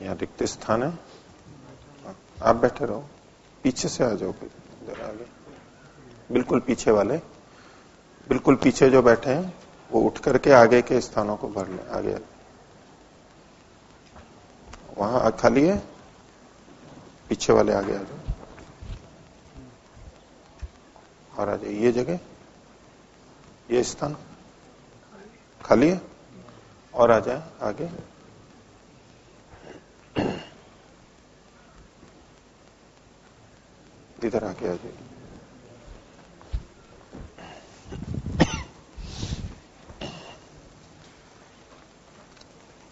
यहाँ रिक्त स्थान है। आप बैठे रहो। पीछे से आ जाओ इधर आगे। बिल्कुल पीछे वाले। बिल्कुल पीछे जो बैठे हैं, वो उठ करके आगे के स्थानों को भर ले। आगे। वहाँ खाली है। पीछे वाले आगे आ जाओ। और आ जाइए ये जगह। ये स्थान। खाली है। और आ जाए आगे। इधर आके आ जाइए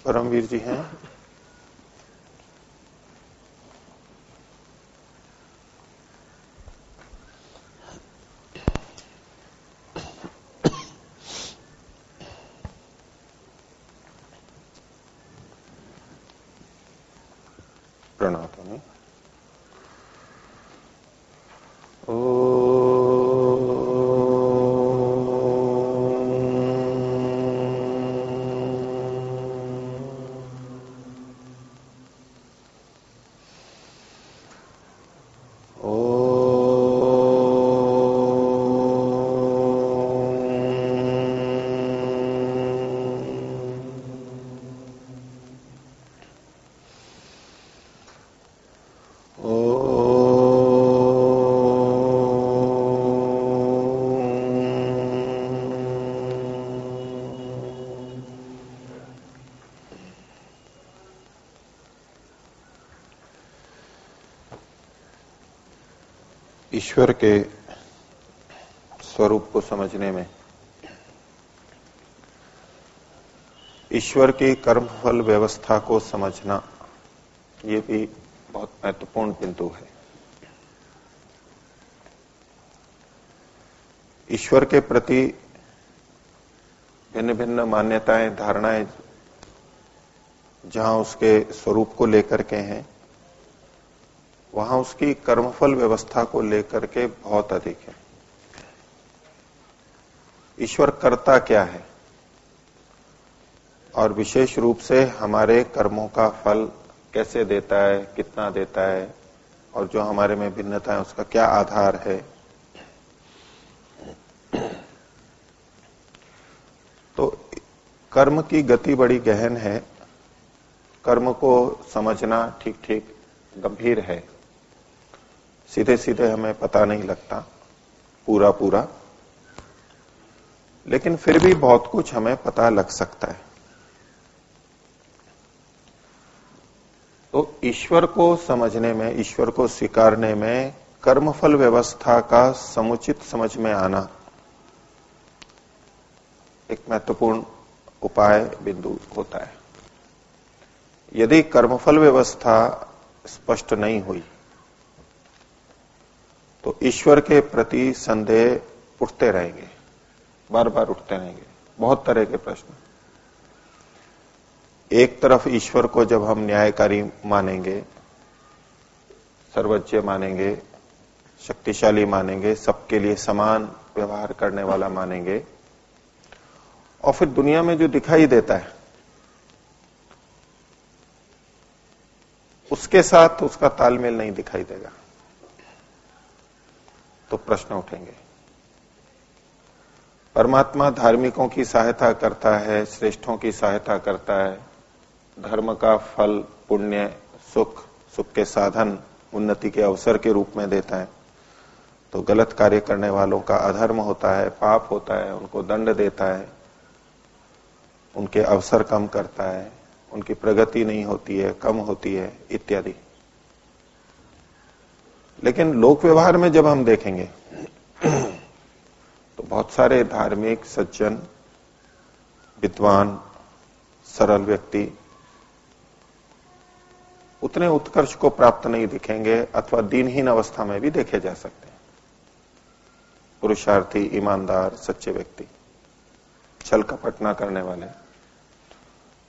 परमवीर जी हैं। ईश्वर के स्वरूप को समझने में, ईश्वर की कर्मफल व्यवस्था को समझना, ये भी बहुत महत्वपूर्ण बिंदु है। ईश्वर के प्रति भिन्न भिन्न मान्यताएँ, धारणाएँ जहाँ उसके स्वरूप को लेकर के हैं वहाँ उसकी कर्मफल व्यवस्था को लेकर के बहुत अधिक है। ईश्वर करता क्या है? और विशेष रूप से हमारे कर्मों का फल कैसे देता है, कितना देता है, और जो हमारे में भिन्नता है, उसका क्या आधार है? तो कर्म की गति बड़ी गहन है। कर्म को समझना ठीक ठीक गंभीर है। सीधे सीधे हमें पता नहीं लगता पूरा पूरा लेकिन फिर भी बहुत कुछ हमें पता लग सकता है। तो ईश्वर को समझने में, ईश्वर को स्वीकारने में, कर्मफल व्यवस्था का समुचित समझ में आना, एक महत्वपूर्ण उपाय, बिंदु होता है। यदि कर्मफल व्यवस्था स्पष्ट नहीं हुई तो ईश्वर के प्रति संदेह उठते रहेंगे बार बार उठते रहेंगे। बहुत तरह के प्रश्न। एक तरफ़ ईश्वर को जब हम न्यायकारी मानेंगे सर्वज्ञ मानेंगे, शक्तिशाली मानेंगे, सबके लिए समान व्यवहार करने वाला मानेंगे, और फिर दुनिया में जो दिखाई देता है, उसके साथ उसका तालमेल नहीं दिखाई देगा। तो प्रश्न उठेंगे। परमात्मा धार्मिकों की सहायता करता है, श्रेष्ठों की सहायता करता है। धर्म का फल, पुण्य, सुख सुख के साधन उन्नति के अवसर के रूप में देता है। तो गलत कार्य करने वालों का अधर्म होता है, पाप होता है, उनको दंड देता है। उनके अवसर कम करता है, उनकी प्रगति नहीं होती है, कम होती है, इत्यादि। लेकिन लोक व्यवहार में जब हम देखेंगे तो बहुत सारे धार्मिक सज्जन, विद्वान, सरल व्यक्ति, उतने उत्कर्ष को प्राप्त नहीं दिखेंगे अथवा दिनहीन अवस्था में भी देखे जा सकते हैं। पुरुषार्थी, ईमानदार, सच्चे व्यक्ति, छल कपट ना करने वाले।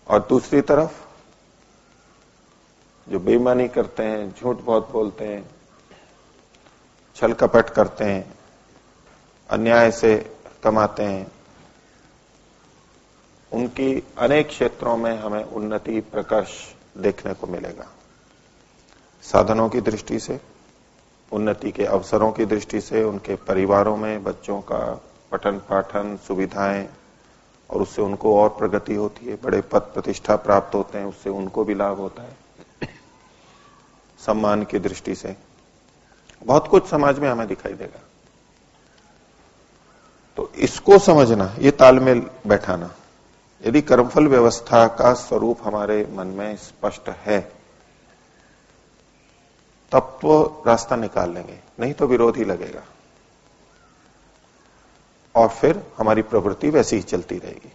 और दूसरी तरफ़, जो बेईमानी करते हैं, झूठ बहुत बोलते हैं छल कपट करते हैं, अन्याय से कमाते हैं। उनकी अनेक क्षेत्रों में हमें उन्नति प्रकाश देखने को मिलेगा। साधनों की दृष्टि से, उन्नति के अवसरों की दृष्टि से, उनके परिवारों में बच्चों का पठन पाठन सुविधाएँ, और उससे उनको और प्रगति होती है, बड़े पद प्रतिष्ठा प्राप्त होते हैं, उससे उनको भी लाभ होता है। सम्मान की दृष्टि से बहुत कुछ समाज में हमें दिखाई देगा। तो इसको समझना, ये तालमेल बैठाना, यदि कर्मफल व्यवस्था का स्वरूप हमारे मन में स्पष्ट है, तब तो रास्ता निकाल लेंगे, नहीं तो विरोध ही लगेगा। और फिर हमारी प्रवृत्ति वैसी ही चलती रहेगी।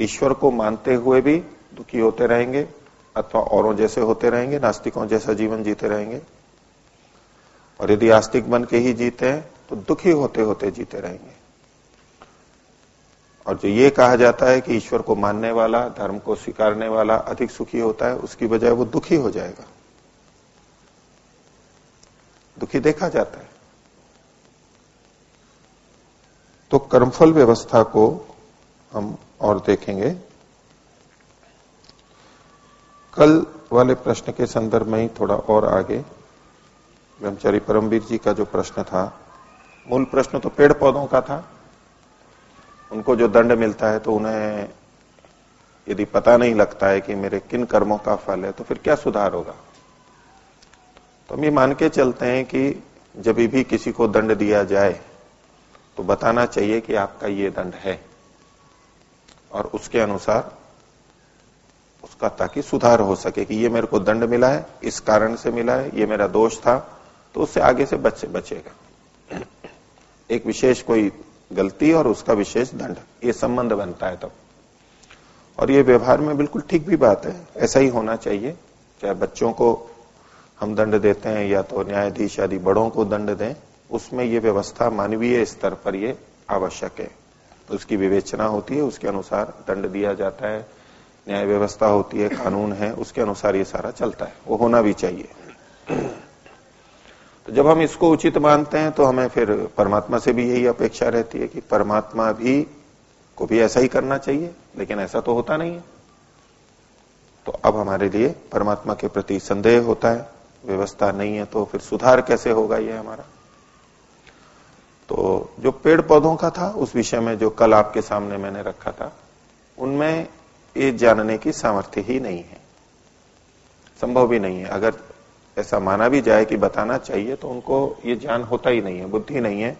ईश्वर को मानते हुए भी दुखी होते रहेंगे, अथवा औरों जैसे होते रहेंगे, नास्तिकों जैसा जीवन जीते रहेंगे और यदि आस्तिक बन के ही जीते हैं तो दुखी होते होते जीते रहेंगे। और जो ये कहा जाता है कि ईश्वर को मानने वाला, धर्म को स्वीकारने वाला, अधिक सुखी होता है, उसकी बजाय वो दुखी हो जाएगा। दुखी देखा जाता है। तो कर्मफल व्यवस्था को हम और देखेंगे। कल वाले प्रश्न के संदर्भ में ही थोड़ा और आगे ब्रह्मचारी परमवीर जी का जो प्रश्न था, मूल प्रश्न तो पेड़ पौधों का था। उनको जो दंड मिलता है तो उन्हें यदि पता नहीं लगता है कि मेरे किन कर्मों का फल है तो फिर क्या सुधार होगा? तो हम ये मान के चलते हैं कि जब भी किसी को दंड दिया जाए तो बताना चाहिए कि आपका ये दंड है। और उसके अनुसार उसका ताकि सुधार हो सके कि ये मेरे को दंड मिला है, इस कारण से मिला है, ये मेरा दोष था तो उससे आगे से बच, बचेगा। एक विशेष कोई गलती और उसका विशेष दंड, ये संबंध बनता है तब। और ये व्यवहार में बिल्कुल ठीक भी बात है, ऐसा ही होना चाहिए। चाहे बच्चों को हम दंड देते हैं या तो न्यायाधीश आदि बड़ों को दंड दें, उसमें ये व्यवस्था मानवीय स्तर पर ये आवश्यक है। तो उसकी विवेचना होती है, उसके अनुसार दंड दिया जाता है, न्याय व्यवस्था होती है, कानून है, उसके अनुसार ये सारा चलता है। वो होना भी चाहिए। तो जब हम इसको उचित मानते हैं तो हमें फिर परमात्मा से भी यही अपेक्षा रहती है कि परमात्मा भी को भी ऐसा ही करना चाहिए, लेकिन ऐसा तो होता नहीं है। तो अब हमारे लिए परमात्मा के प्रति संदेह होता है, व्यवस्था नहीं है तो फिर सुधार कैसे होगा ये हमारा? तो जो पेड़ पौधों का था, उस विषय में जो कल आपके सामने मैंने रखा था, उनमें ये जानने की सामर्थ्य ही नहीं है। संभव भी नहीं है। अगर ऐसा माना भी जाए कि बताना चाहिए तो उनको ये ज्ञान होता ही नहीं है, बुद्धि नहीं है।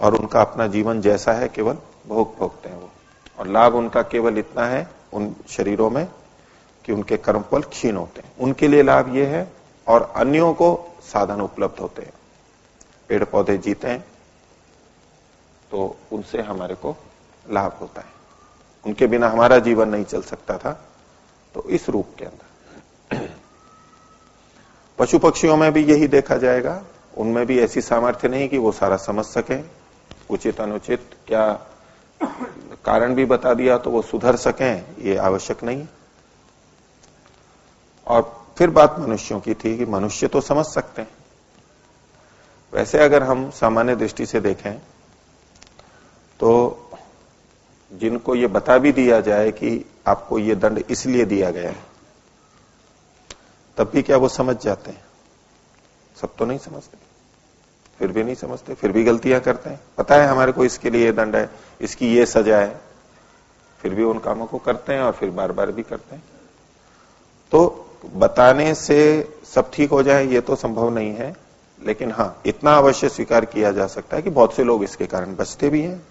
और उनका अपना जीवन जैसा है, केवल भोग भोगते हैं वो। और लाभ उनका केवल इतना है, उन शरीरों में, कि उनके कर्मफल क्षीण होते हैं। उनके लिए लाभ ये है, और अन्यों को साधन उपलब्ध होते हैं। पेड़ पौधे जीते हैं तो उनसे हमारे को लाभ होता है। उनके बिना हमारा जीवन नहीं चल सकता था तो इस रूप के अंदर। पशु पक्षियों में भी यही देखा जाएगा। उनमें भी ऐसी सामर्थ्य नहीं कि वो सारा समझ सके। उचित, अनुचित, क्या कारण भी बता दिया तो वो सुधर सके, ये आवश्यक नहीं। और फिर बात मनुष्यों की थी कि मनुष्य तो समझ सकते हैं। वैसे अगर हम सामान्य दृष्टि से देखें तो जिनको ये बता भी दिया जाए कि आपको ये दंड इसलिए दिया गया है। तब भी क्या वो समझ जाते हैं? सब तो नहीं समझते। फिर भी नहीं समझते, फिर भी गलतियाँ करते हैं। पता है हमारे को इसके लिए दंड है, इसकी ये सजा है। फिर भी उन कामों को करते हैं और फिर बार बार भी करते हैं। तो बताने से सब ठीक हो जाए, ये तो संभव नहीं है। लेकिन हाँ इतना अवश्य स्वीकार किया जा सकता है कि बहुत से लोग इसके कारण बचते भी हैं।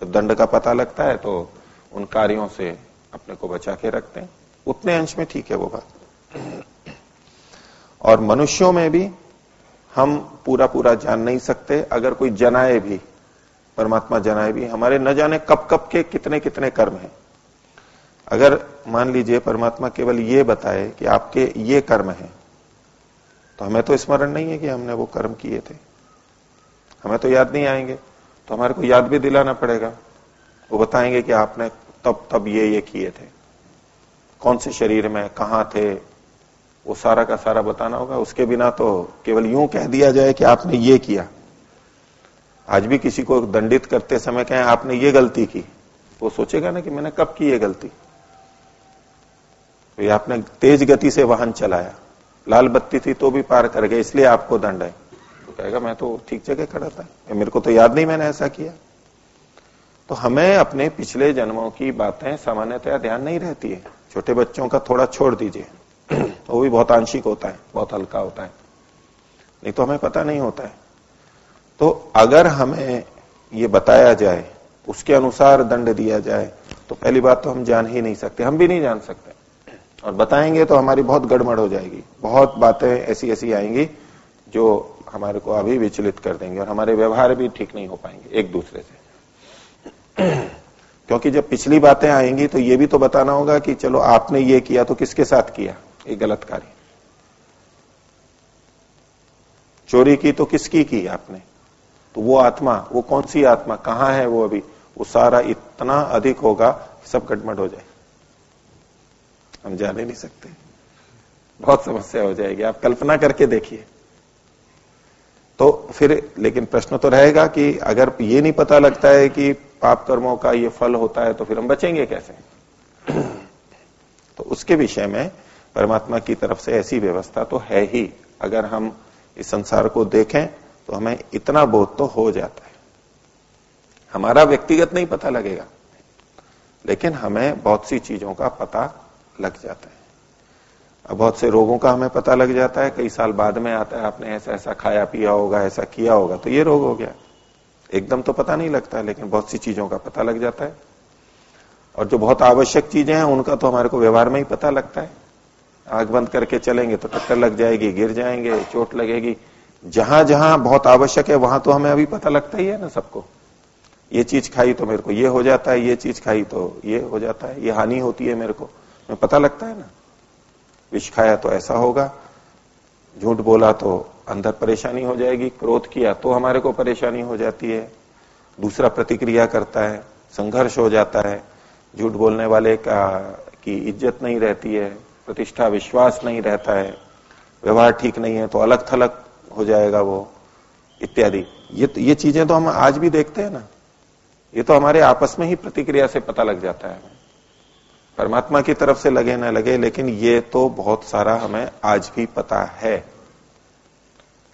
जब दंड का पता लगता है तो उन कार्यों से अपने को बचा के रखते हैं। उतने अंश में ठीक है वो बात। और मनुष्यों में भी हम पूरा पूरा जान नहीं सकते। अगर कोई जनाए भी, परमात्मा जनाए भी, हमारे न जाने कब कब के कितने कितने कर्म हैं। अगर मान लीजिए परमात्मा केवल ये बताए कि आपके ये कर्म हैं तो हमें तो स्मरण नहीं है कि हमने वो कर्म किए थे। हमें तो याद नहीं आएँगे तो हमारे को याद भी दिलाना पड़ेगा। वो बताएँगे कि आपने तब तब ये ये किए थे। कौन से शरीर में, कहा थे वो सारा का सारा बताना होगा। उसके बिना तो केवल यूँ कह दिया जाए कि आपने ये किया। आज भी किसी को दंडित करते समय कहें, आपने ये गलती की। वो सोचेगा ना कि मैंने कब की ये गलती। तो ये आपने तेज गति से वाहन चलाया। लाल बत्ती थी तो भी पार कर गए, इसलिए आपको दंड है। तो कहेगा, मैं तो ठीक जगह खड़ा था। मेरे को तो याद नहीं मैंने ऐसा किया। तो हमें अपने पिछले जन्मों की बातें सामान्यतया ध्यान नहीं रहती है। छोटे बच्चों का थोड़ा छोड़ दीजिए। वो भी बहुत आंशिक होता है, बहुत हल्का होता है। नहीं तो हमें पता नहीं होता है। तो अगर हमें ये बताया जाए, उसके अनुसार दंड दिया जाए तो पहली बात तो हम जान ही नहीं सकते, हम भी नहीं जान सकते। और बताएँगे तो हमारी बहुत गड़बड़ हो जाएगी। बहुत बातें ऐसी ऐसी आएँगी जो हमारे को अभी विचलित कर देंगे और हमारे व्यवहार भी ठीक नहीं हो पाएँगे एक दूसरे से। क्योंकि जब पिछली बातें आएँगी तो ये भी तो बताना होगा कि चलो आपने ये किया तो किसके साथ किया? एक गलत कार्य चोरी की तो किसकी की आपने? तो वो आत्मा, वो कौन सी आत्मा, कहाँ है वो अभी? वो सारा इतना अधिक होगा, सब गटमट हो जाए। हम जाने नहीं सकते। बहुत समस्या हो जाएगी। आप कल्पना करके देखिए। तो फिर, लेकिन प्रश्न तो रहेगा कि अगर ये नहीं पता लगता है कि पाप कर्मों का ये फल होता है तो फिर हम बचेंगे कैसे? तो उसके विषय में परमात्मा की तरफ़ से ऐसी व्यवस्था तो है ही। अगर हम इस संसार को देखें तो हमें इतना बोध तो हो जाता है। हमारा व्यक्तिगत नहीं पता लगेगा, लेकिन हमें बहुत सी चीज़ों का पता लग जाता है। अब बहुत से रोगों का हमें पता लग जाता है। कई साल बाद में आता है, आपने ऐसा ऐसा खाया, पिया होगा, ऐसा किया होगा तो ये रोग हो गया। एकदम तो पता नहीं लगता है लेकिन बहुत सी चीज़ों का पता लग जाता है। और जो बहुत आवश्यक चीज़ें हैं, उनका तो हमारे को व्यवहार में ही पता लगता है। आग बंद करके चलेंगे तो टक्कर लग जाएगी, गिर जाएँगे, चोट लगेगी। जहाँ जहाँ बहुत आवश्यक है, वहाँ तो हमें अभी पता लगता ही है ना सबको। ये चीज़ खाई तो मेरे को ये हो जाता है, ये चीज़ खाई तो ये हो जाता है, ये हानि होती है मेरे को। मैं पता लगता है ना। विष खाया तो ऐसा होगा, झूठ बोला तो अंदर परेशानी हो जाएगी, क्रोध किया तो हमारे को परेशानी हो जाती है। दूसरा प्रतिक्रिया करता है, संघर्ष हो जाता है। झूठ बोलने वाले का, की इज़्ज़त नहीं रहती है। प्रतिष्ठा विश्वास नहीं रहता है, व्यवहार ठीक नहीं है तो अलग थलग हो जाएगा वो, इत्यादि। ये ये चीज़ें तो हम आज भी देखते हैं ना। ये तो हमारे आपस में ही प्रतिक्रिया से पता लग जाता है। परमात्मा की तरफ़ से लगे ना लगे, लेकिन ये तो बहुत सारा हमें आज भी पता है।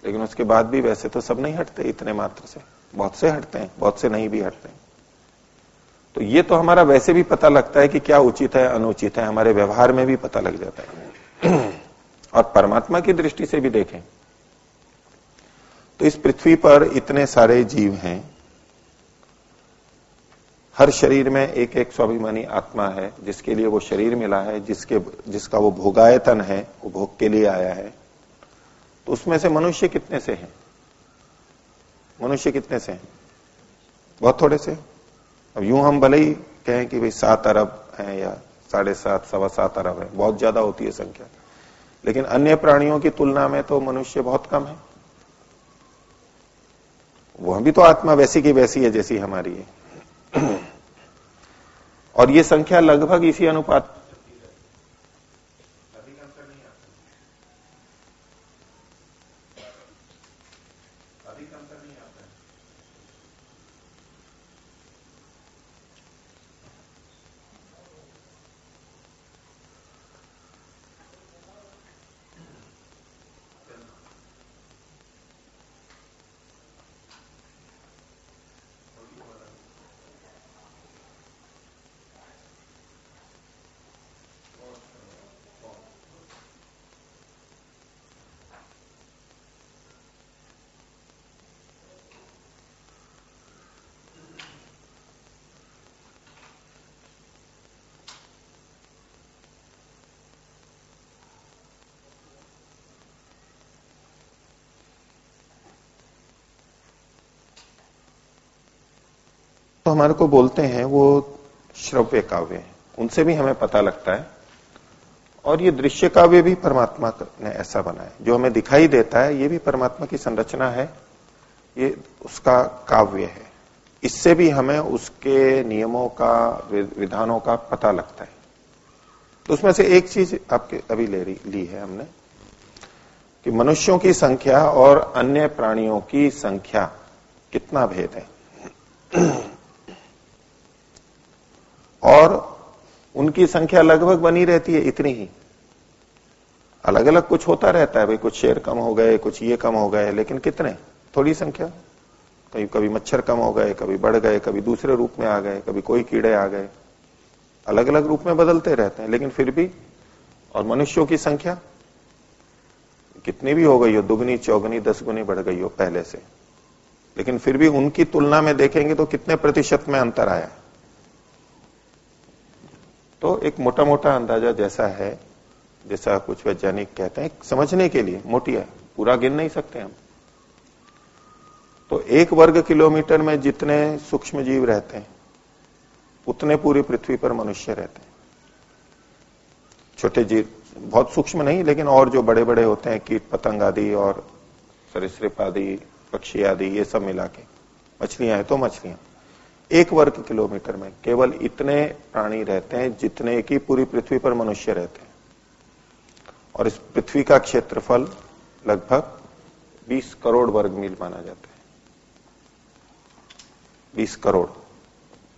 लेकिन उसके बाद भी वैसे तो सब नहीं हटते इतने मात्र से। बहुत से हटते हैं, बहुत से नहीं भी हटते हैं। तो ये तो हमारा वैसे भी पता लगता है कि क्या उचित है, अनुचित है, हमारे व्यवहार में भी पता लग जाता है। और परमात्मा की दृष्टि से भी देखें तो इस पृथ्वी पर इतने सारे जीव हैं। हर शरीर में एक एक स्वाभिमानी आत्मा है, जिसके लिए वो शरीर मिला है, जिसके, जिसका वो भोगायतन है, वो भोग के लिए आया है। तो उसमें से मनुष्य कितने से हैं? मनुष्य कितने से हैं? बहुत थोड़े से। अब यूँ हम भले ही कहें कि भाई सात अरब है या साढ़े सात, सवा सात अरब है, बहुत ज़्यादा होती है संख्या। लेकिन अन्य प्राणियों की तुलना में तो मनुष्य बहुत कम है। वह भी तो आत्मा वैसी की वैसी है जैसी हमारी है। और ये संख्या लगभग इसी अनुपात तो हमारे को बोलते हैं, वो श्रव्य काव्य है। उनसे भी हमें पता लगता है। और ये दृश्य काव्य भी परमात्मा ने ऐसा बनाया जो हमें दिखाई देता है, ये भी परमात्मा की संरचना है। ये उसका काव्य है। इससे भी हमें उसके नियमों का विधानों का पता लगता है। तो उसमें से एक चीज़ आपके अभी ले रही ली है हमने कि मनुष्यों की संख्या और अन्य प्राणियों की संख्या कितना भेद है। और उनकी संख्या लगभग बनी रहती है, इतनी ही। अलग अलग कुछ होता रहता है, भाई, कुछ शेर कम हो गए, कुछ ये कम हो गए, लेकिन कितने? थोड़ी संख्या। कभी कभी मच्छर कम हो गए, कभी बढ़ गए, कभी दूसरे रूप में आ गए, कभी कोई कीड़े आ गए। अलग अलग रूप में बदलते रहते हैं, लेकिन फिर भी, और मनुष्यों की संख्या कितनी भी हो गई हो, दुगनी, चौगनी, दस गुनी बढ़ गई हो पहले से। लेकिन फिर भी उनकी तुलना में देखेंगे तो कितने प्रतिशत में अंतर आया है। तो एक मोटा मोटा अंदाज़ा जैसा है, जैसा कुछ वैज्ञानिक कहते हैं, समझने के लिए मोटी है, पूरा गिन नहीं सकते हम। तो एक वर्ग किलोमीटर में जितने सूक्ष्म जीव रहते हैं, उतने पूरी पृथ्वी पर मनुष्य रहते हैं। छोटे जीव बहुत सूक्ष्म नहीं, लेकिन और जो बड़े बड़े होते हैं, कीट पतंग आदि और सरिसृप आदि, पक्षी आदि, ये सब मिला के, मछलियाँ है तो मछलियाँ। एक वर्ग किलोमीटर में केवल इतने प्राणी रहते हैं जितने की पूरी पृथ्वी पर मनुष्य रहते हैं। और इस पृथ्वी का क्षेत्रफल लगभग 20 करोड़ वर्ग मील माना जाता है। 20 करोड़।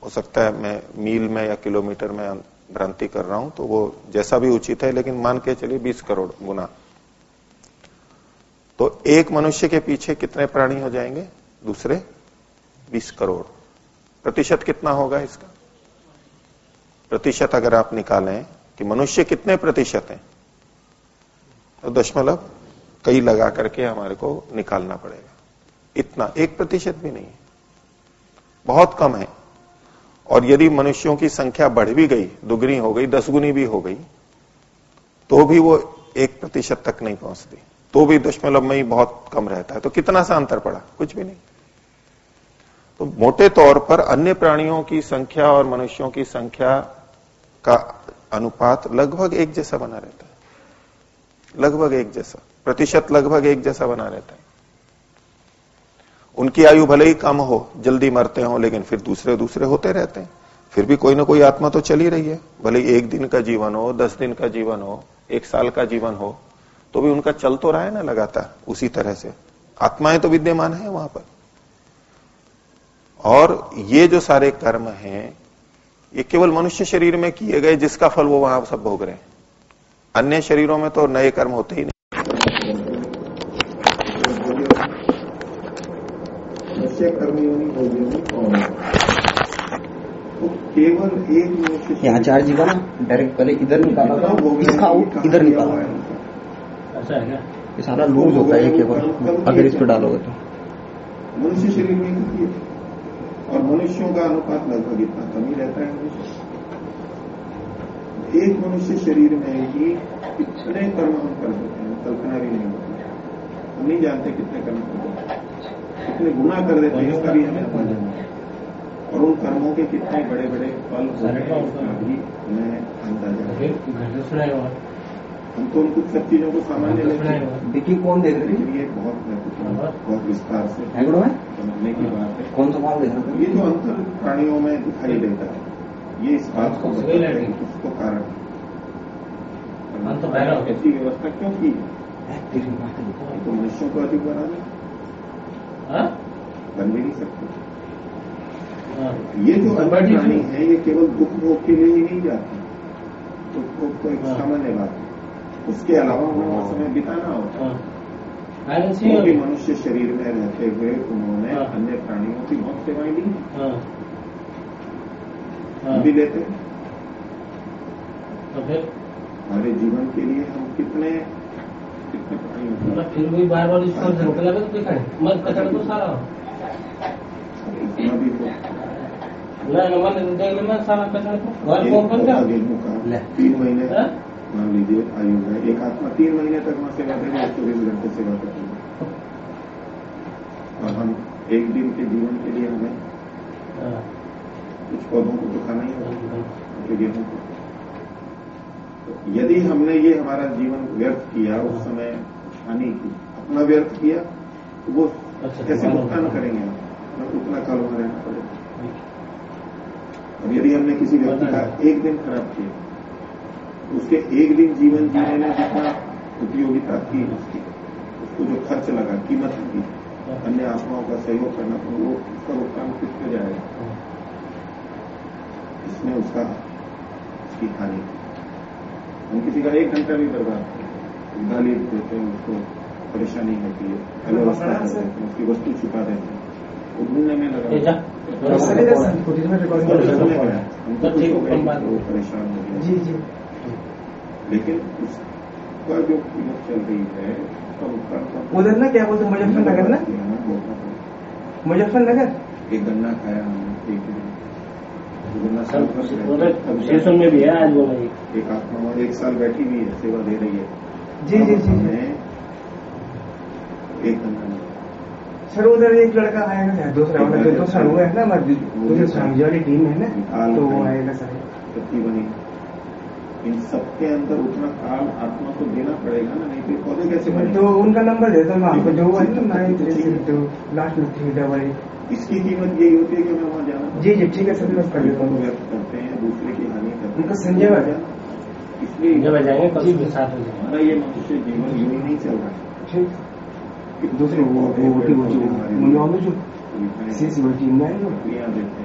हो सकता है मैं मील में या किलोमीटर में भ्रांति कर रहा हूँ तो वो जैसा भी उचित है, लेकिन मान के चलिए 20 करोड़ गुना। तो एक मनुष्य के पीछे कितने प्राणी हो जाएँगे? दूसरे 20 करोड़। प्रतिशत कितना होगा इसका? प्रतिशत अगर आप निकालें कि मनुष्य कितने प्रतिशत हैं तो दशमलव कई लगा करके हमारे को निकालना पड़ेगा। इतना, एक प्रतिशत भी नहीं है। बहुत कम है। और यदि मनुष्यों की संख्या बढ़ भी गई, दुगनी हो गई दस गुनी भी हो गई तो भी वो एक प्रतिशत तक नहीं पहुँचती। तो भी दशमलव में ही बहुत कम रहता है। तो कितना सा अंतर पड़ा? कुछ भी नहीं। तो मोटे तौर पर अन्य प्राणियों की संख्या और मनुष्यों की संख्या का अनुपात लगभग एक जैसा बना रहता है। लगभग एक जैसा। प्रतिशत लगभग एक जैसा बना रहता है। उनकी आयु भले ही कम हो, जल्दी मरते हो, लेकिन फिर दूसरे दूसरे होते रहते हैं। फिर भी कोई ना कोई आत्मा तो चली रही है। भले ही एक दिन का जीवन हो, दस दिन का जीवन हो, एक साल का जीवन हो तो भी उनका चल तो रहा है ना लगातार, उसी तरह से। आत्माएँ तो विद्यमान है वहाँ पर। और ये जो सारे कर्म हैं ये केवल मनुष्य शरीर में किए गए जिसका फल वो वहाँ सब भोग रहे हैं। अन्य शरीरों में तो नए कर्म होते ही नहीं। केवल एक मनुष्य यहाँ चार जीवन डायरेक्ट पहले इधर निकाला था इसका आउट इधर निकाला। ऐसा है क्या? ये सारा लूज होता है केवल। अगर इस पर डालोगे तो। मनुष्य शरीर में और मनुष्यों का अनुपात लगभग इतना कम ही रहता है मनुष्य। एक मनुष्य शरीर में ही कितने कर्म हम कर सकते हैं कल्पना भी नहीं होती। हम नहीं जानते कितने कर्म कर देते कितने गुना कर देते हैं इसका भी हमें और उन कर्मों के कितने बड़े बड़े फल होते हैं उसका भी हमें अंदाज़ा हम तो उन कुछ सब चीज़ों को सामान्य लेते हैं। देखिए कौन देख रहे ये बहुत महत्वपूर्ण बहुत विस्तार से। हैं समझने की बात है कौन सा कौन देख ये जो अंतर प्राणियों में दिखाई देता है ये इस बात को है उसको कारण ऐसी व्यवस्था क्यों की ये तो मनुष्यों को अधिक बना दे बन भी नहीं सकते ये जो अन्य प्राणी है ये केवल दुख भोग के लिए ही नहीं जाते दुख भोग तो एक सामान्य बात है। उसके अलावा उन्हें समय बिताना होता है। क्योंकि मनुष्य शरीर में रहते हुए उन्होंने अन्य प्राणियों की बहुत सेवाएँ ली हम भी लेते तो फिर? हमारे जीवन के लिए हम कितने कितने प्राणियों फिर भी बार बार इसको झोंक लगे तो मत कचरा तो सारा। इतना भी हो। मन देख में सारा कचरा तो घर कर क्या तीन महीने। हाँ? मान लीजिए आयु है एक आत्मा तीन महीने तक वहाँ सेवा करेगी चौबीस घंटे सेवा करेगी और हम एक दिन के जीवन के लिए हमें हाँ। कुछ पौधों को तो खाना ही होगा उनके गेहूँ को। तो यदि हमने ये हमारा जीवन व्यर्थ किया उस समय हानि की अपना व्यर्थ किया तो वो अच्छा, कैसे तो भुगतान करेंगे हम? उतना काल वहाँ रहना पड़ेगा। और यदि हमने किसी व्यक्ति का एक दिन खराब किया तो उसके एक दिन जीवन जीने में जितना उपयोगिता थी उसकी। उसको जो खर्च लगा कीमत लगी। अन्य आत्माओं का सहयोग करना तो वो उसका भुगतान किस पे जाएगा। इसमें उसका उसकी हानि। हम किसी का एक घंटा भी बर्बाद गाली देते हैं उसको परेशानी होती है अव्यवस्था कर देते हैं उसकी वस्तु छुपा देते हैं। वो ढूँढने में लगा हो। गया। वो परेशान हो गया। जी जी। लेकिन उसका जो कीमत चल रही है तो उसका उधर ना क्या बोलते मुजफ्फरनगर ना? मुजफ्फरनगर? एक गन्ना खाया हमने एक स्टेशन में भी है आज बोला एक आत्मा और एक साल बैठी हुई है सेवा दे रही है। जी जी जी जी। मैं एक गन्ना नहीं सर उधर एक लड़का आएगा सर दूसरा वाला जो दूसरा हुआ है ना हमारी स्वामी वाली टीम है ना तो वो आएगा सर। बनी। इन सबके अंदर उतना काल आत्मा को देना पड़ेगा ना नहीं तो ये पौधे कैसे बने तो उनका नंबर दे दो मैं आपको जो है लास्ट में थ्री डबल इसकी कीमत यही होती है कि मैं वहाँ जाना जी जी ठीक है सर मैं कर लेता हूँ व्यक्त करते हैं दूसरे की हानि करते हैं उनका संजय वाला? इसलिए जब आ जाएँगे कल सुबह सात बजे हमारा ये मनुष्य जीवन यूँ ही नहीं चल रहा है ठीक दूसरे वो वो वो वो जो मुझे जो सी सी वो टीम में जो क्रिया देते हैं वो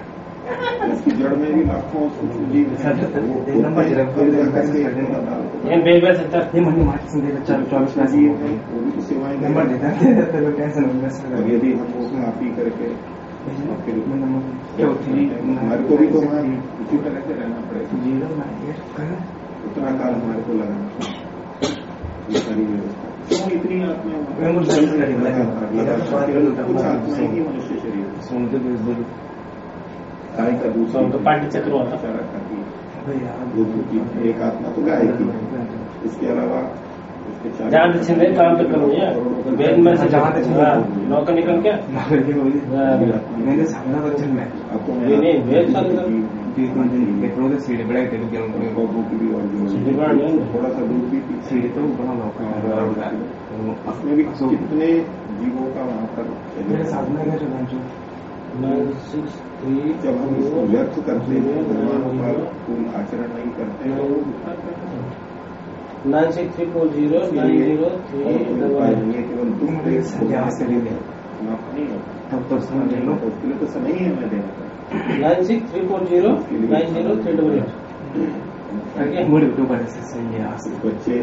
है। उसकी जड़ में भी लाखों जीव हैं। सरदार वो एक नंबर जरा तब जाकर के पूरा डाल को ये बेल बेल सत्तर ये मनी मार्च संदेश चार चौबीस पैसे जीव हैं, वो भी तो हैं। है यदि हम वो खा पी करके नंबर चौथी हमारे को भी तो वहाँ उसी तरह से रहना पड़ेगा। उतना काल हमारे को लगाना सारी व्यवस्था। इतनी आत्मा कुछ ही मनुष्य शरीर। इस गाय का दूध तो पांडे चक्र वाला। है दूध की एक आत्मा तो गाय की उसके अलावा जहाँ तक छिंदे काम तो करो ये वेद में से जहाँ छिंदे। हाँ, नौकर निकल क्या? हाँ, मैंने सामना तो चल मैं आपको नहीं, नहीं, वेद सीढ़ी है। थोड़ा सा दूध भी सीढ़ी तो बड़ा नौकर है। उसमें भी कितने जीवों का वहाँ पर मेरे साथ जब हम इसको व्यर्थ करते हैं भगवान पर कोई आचरण नहीं करते हैं तो हैं। Nine six three four zero nine zero three केवल देख से ले तब तो समझ लो तो उसके लिए तो समय ही है मैं देना nine six three four zero nine zero three double eight तो बड़े से संज्ञा से बच्चे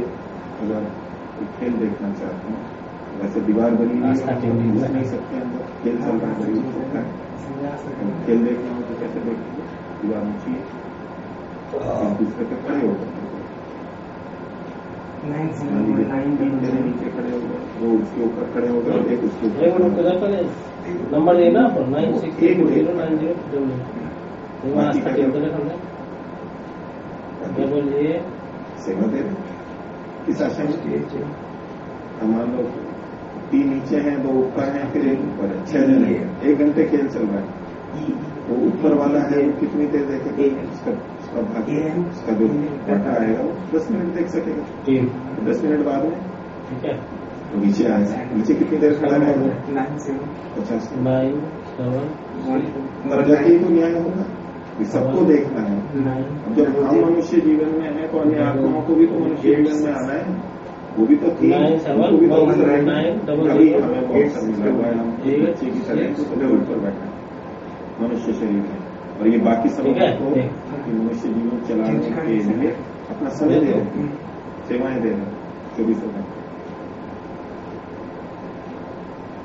अगर खेल देखना चाहते हैं वैसे दीवार बनी हुई है घुस नहीं सकते अंदर खेल चल रहा है है। खेल देखना हो तो कैसे देखेंगे दीवार ऊँची है। दूसरे पे खड़े हो डबल जने नीचे खड़े हो गए वो उसके ऊपर खड़े हो गए और एक उसके ऊपर हो गए। Number upon nine six zero nine zero double A. सेवा दे रहे हैं। किस आशा में हम मान लो तीन नीचे है दो ऊपर है फिर एक ऊपर है। छह जने। हैं। एक घंटे खेल चल रहा है। वो ऊपर वाला है वो कितनी देर देखेगा? उसका उसका भाग्य उसका जो डाटा आएगा वो। दस मिनट देख सकेगा। दस मिनट बाद में? ठीक है। तो नीचे आएगा नीचे कितनी देर खड़ा रहेगा? पचास जाके ही तो न्याय होगा। ये सबको देखना है। जब हम मनुष्य जीवन में है तो अन्य आत्माओं को भी तो मनुष्य जीवन में आना है। वो भी तो थी। नाइन सेवन उनको भी तो वन अवसर है। अभी हमें बहुत सा मिला हुआ है हम एक की तरह लेवल पर बैठा मनुष्य शरीर में और ये बाकी सबको कि मनुष्य जीवन चलाने के लिए अपना समय दे रहे सेवाएँ दे रहे चौबीसों घंटे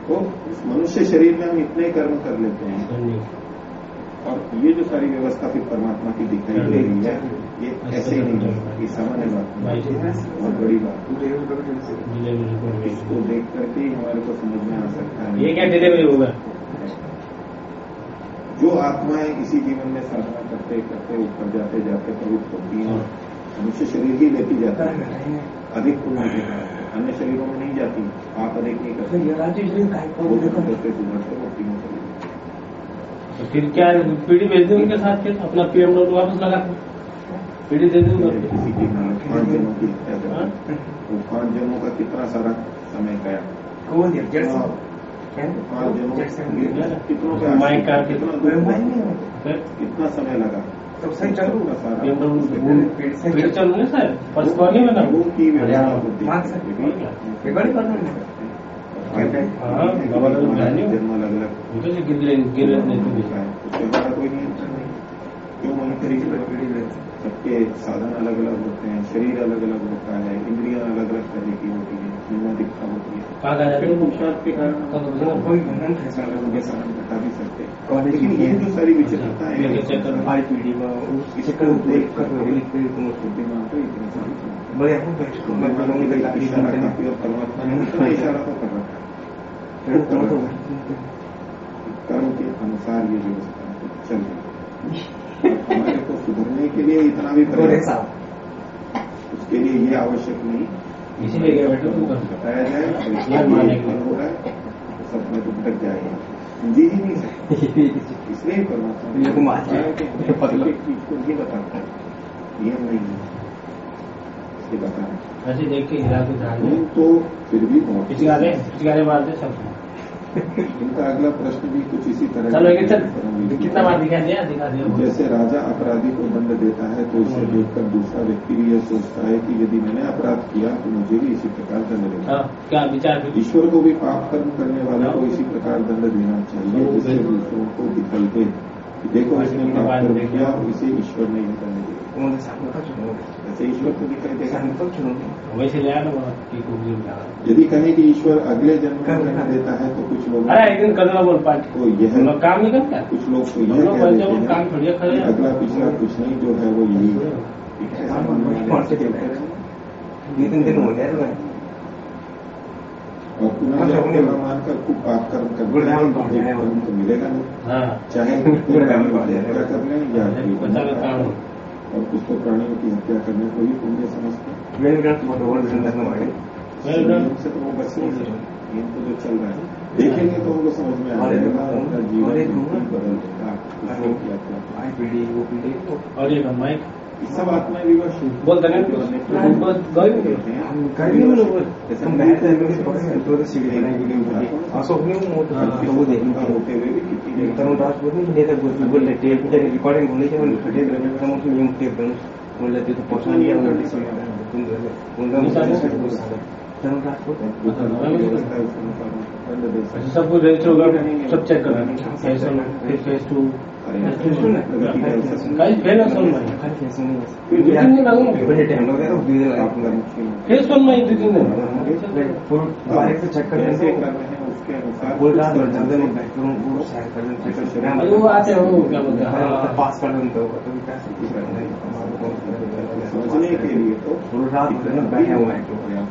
तो इस मनुष्य शरीर में हम इतने कर्म कर लेते हैं। और ये जो सारी व्यवस्था फिर परमात्मा की दिखाई दे रही है ये ऐसे ही नहीं है ये सामान्य बात नहीं है। बहुत बड़ी बात इसको देख करके ही हमारे को समझ में आ सकता है। ये क्या डिलीवरी होगा? जो आत्माएँ इसी जीवन में साधना करते करते ऊपर जाते जाते प्रवृत्त होती हैं मनुष्य शरीर ही लेती जाता है। अधिक पुण्य के कारण अन्य शरीरों में नहीं जाती। आप अधिक नहीं करते। तो जाती। तो फिर क्या पीढ़ी भेज दूँ उनके साथ फिर? अपना पीएम लोड वापस लगा पीढ़ी दे दूँगा पाँच जन्मों की कितना सारा समय गया। हाँ। कितना समय लगा? तो सही चलूँगा सारा फिर चलू सर। फ़र्स्ट कॉल नहीं बना वो की व्यवस्था कोई नियंत्रण नहीं क्यों वहीं तरीके सबके साधन अलग अलग होते हैं शरीर अलग अलग होता है इंद्रियाँ अलग अलग तरह की होती है न्यूनाधिकता होती है। फिर पुरुषार्थ के कारण कोई घमंड है सारा उनके साधन घटा भी सकते। हैं लेकिन ये जो सारी विचित्रताएँ हैं? हैं चेक करो। आई पीडी में उसके देख कर तुम उसको इतनी सारी। बड़े बैठ परमात्मा ने इशारा तो कर रखा है। तो तो कर्म के अनुसार ये व्यवस्था चल रही है हमारे को सुधरने के लिए इतना भी प्रयास उसके लिए ये आवश्यक नहीं इसीलिए बताया जाए। हो रहा है तो सब में तो भटक जाएगा जी ही नहीं सकते इसलिए परमात्मा को ये बताता है नियम नहीं है इसलिए बताया ऐसे देख के ध्यान तो फिर भी बहुत मारते सब। इनका अगला प्रश्न भी कुछ इसी तरह चलो कितना बार दिखा दिया? दिखा दिया। जैसे राजा अपराधी को दंड देता है तो इसे देखकर दूसरा व्यक्ति भी यह सोचता है कि यदि मैंने अपराध किया तो मुझे भी इसी प्रकार दंड देना हाँ क्या विचार ईश्वर को भी पाप कर्म करने वाले को इसी प्रकार दंड देना चाहिए जिससे दूसरों को कि देखो इसने कर्म किया और इसे ईश्वर ने ही दंड दिया उन्होंने सामने का चुनोगे ऐसे ईश्वर को दिखाई देगा। चुनोगे वैसे की यदि कहें कि ईश्वर अगले जन्म में दंड देता है तो कुछ लोग अरे एक दिन करना बोल पार्टी। को यह काम नहीं करता? कुछ लोग तो यह कह देते काम हैं थोड़ी अगला पिछला कुछ नहीं जो है वो यही है। तीन दिन हो तो और पुनर्जन्म को न मानकर खूब पाप कर्म कर गुड़गांव में एक कर्म तो मिलेगा नहीं हाँ। चाहे है। हत्या कर लें या का है। और कुछ तो प्राणियों की हत्या करने को ही पुण्य समझते हैं। नियम से तो वो बच नहीं नियम तो जो चल रहा है देखेंगे तो उनको समझ में आ जाएगा उनका जीवन बदल देगा और ये माइक। सब आत्मा विवश हैं तो पकड़ तो तो सीढ़ी बनाएँगे वीडियो अशोक ने वो तो तो वो देखने होते हुए भी कितनी तरुण जगह राजपूत ने लेकर बोल बोल ले टेप पे रिकॉर्डिंग होने के बाद बोल तो नहीं है। है हैं। सब कुछ रजिस्टर होगा सब चेक करना फेस वन फिर फेस टू नहीं। है? नहीं रहा है फेस वन में दो तीन दिन? से चेक रहे हैं उसके अनुसार बोल रहा है जल्दी में बैठ वो शेयर कर दें चेक कर वो आते हैं क्या बोलते हैं? हाँ। पास कर दें तो तो क्या समझने के लिए तो पूरा रात भर में बैठे हुए तो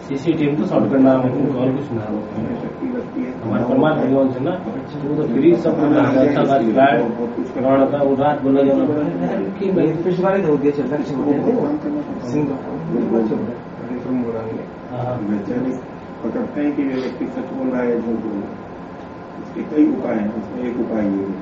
है सीसीटीवी का सोचना होता है तो है उनको और कुछ नाम हमें है शक्ति लगती है हमारे भगवान से ना वो तो फ्री सब कुछ आ गया अच्छा बैड बहुत कुछ करोड़ वो रात बोला जाना कि पिछली बार हो गया चलता करना है। सिंह हाँ वैज्ञानिक पकड़ते हैं कि व्यक्ति सच बोल रहा है झूठ बोल रहा है। इसके कई उपाय हैं उसमें एक उपाय ये है।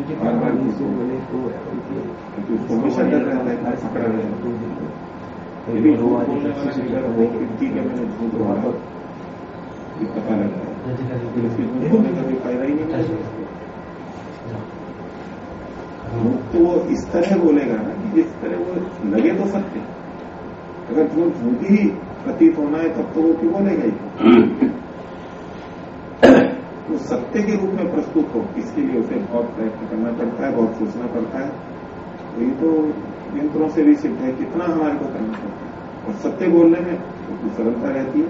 है हो है पता है बोलने का कोई फ़ायदा ही नहीं है तो वो इस तरह बोलेगा ना कि जिस तरह वो लगे तो सत्य अगर झूठ झूठ ही प्रतीत होना है तब तो वो क्यों बोलेगा ही? सत्य के रूप में प्रस्तुत हो इसके लिए उसे बहुत प्रयत्न करना पड़ता है, बहुत सोचना पड़ता है। तो ये तो यंत्रों से भी सिद्ध है, कितना हमारे को करना पड़ता है। और सत्य बोलने में तो सरलता रहती है।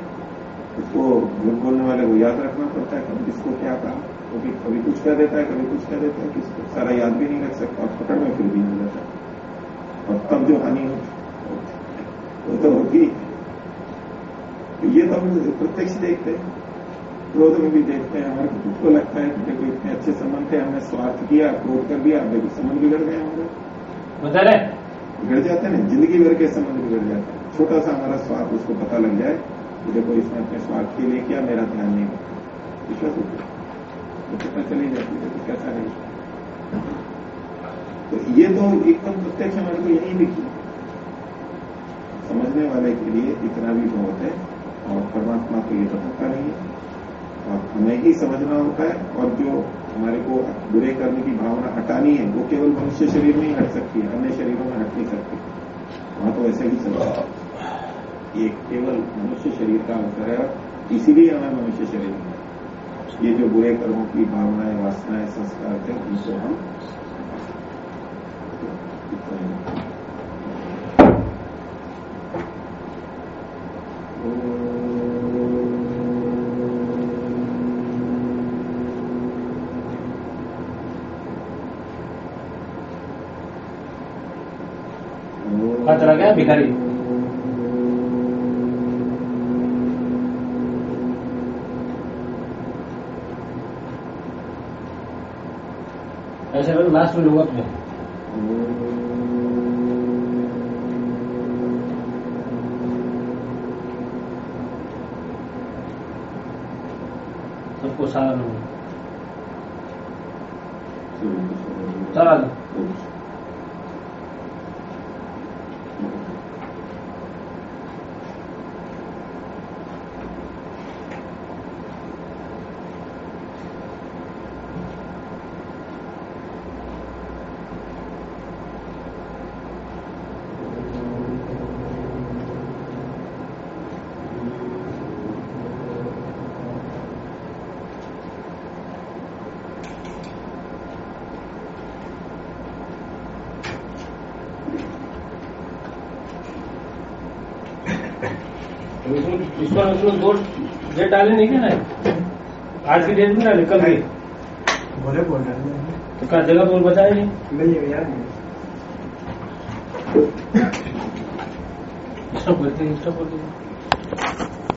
उसको झूठ बोलने वाले को याद रखना पड़ता है, कभी किसको क्या कहा क्योंकि तो कभी कुछ कह देता है, कभी कुछ कह देता है, किसको सारा याद भी नहीं रख सकता, और पकड़ में फिर भी नहीं जाता और तब जो हानि हो वो तो होगी तो ये तो हम प्रत्यक्ष देखते हैं। क्रोध में भी देखते हैं हमारे खुद को लगता है कि देखो इतने अच्छे संबंध थे हमने स्वार्थ किया क्रोध कर दिया देखो संबंध बिगड़ गए हमारे। बता रहे? बिगड़ जाते हैं ना ज़िंदगी भर के संबंध बिगड़ जाते हैं। छोटा सा हमारा स्वार्थ उसको पता लग जाए कि देखो इसने अपने स्वार्थ के लिए किया मेरा ध्यान नहीं विश्वास होता तो पता चली जाती है कैसा नहीं तो ये तो एकदम प्रत्यक्ष हमारे को यही लिखी समझने वाले के लिए इतना भी बहुत है और परमात्मा को ये तो पता नहीं है। हमें ही समझना होता है और जो हमारे को बुरे कर्म की भावना हटानी है, वो केवल मनुष्य शरीर में ही हट सकती है, अन्य शरीरों में हट नहीं सकती। वहाँ तो ऐसे ही समझ। ये केवल मनुष्य शरीर का अंतर है और इसीलिए हमें मनुष्य शरीर में। ये जो बुरे कर्मों की भावनाएँ, वासनाएँ, संस्कार थे उनको हम चला गया भिखारी ऐसे लास्ट में लूँगा तुम्हें सबको सारा लूँगा चला इसमें उसमें दो डेट डाले नहीं क्या ना? आज की डेट में डाले कल भी। बोले बोल रहे तो क्या जगह बोल बताया नहीं? नहीं यार स्टॉप करते हैं सब करते हैं।